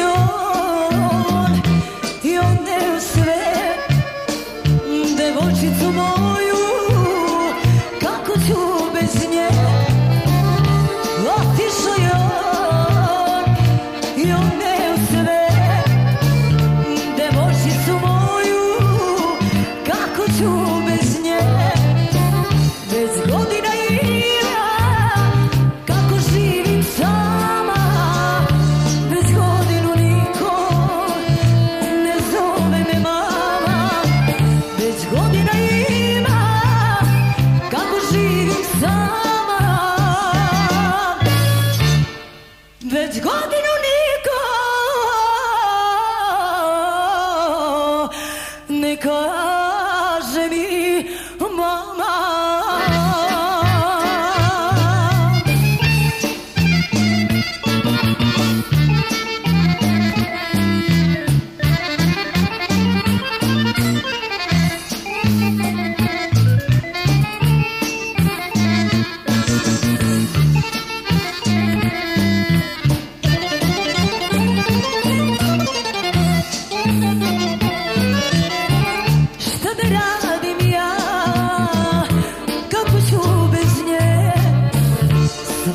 i on, i on sve, devojčicu moju. because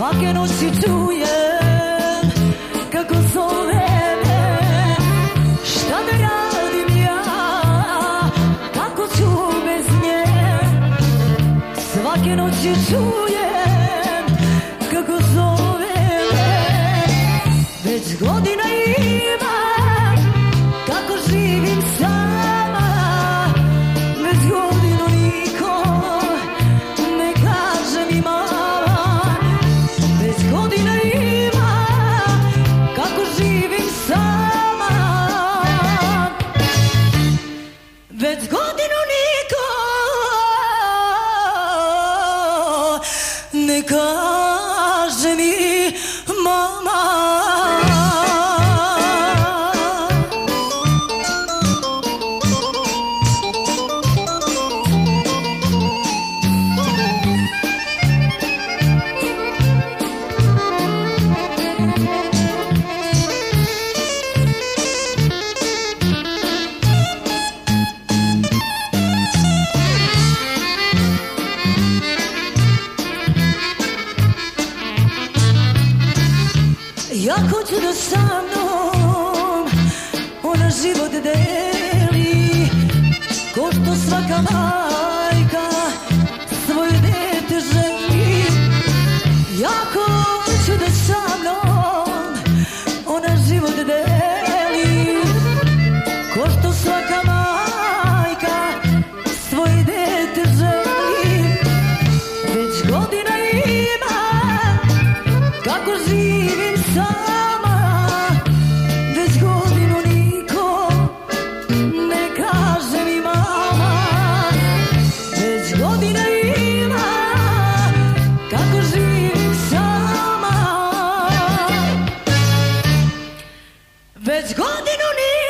Svake noći čujem kako zove me. Šta da radim ja, kako ću bez nje? Svake noći čujem kako zove me. Već godina Ty każe mi, mama Ja hoću da sa mnom ona život deli Ko što svaka majka svoje dete želi. Ja hoću Vezgodinu nije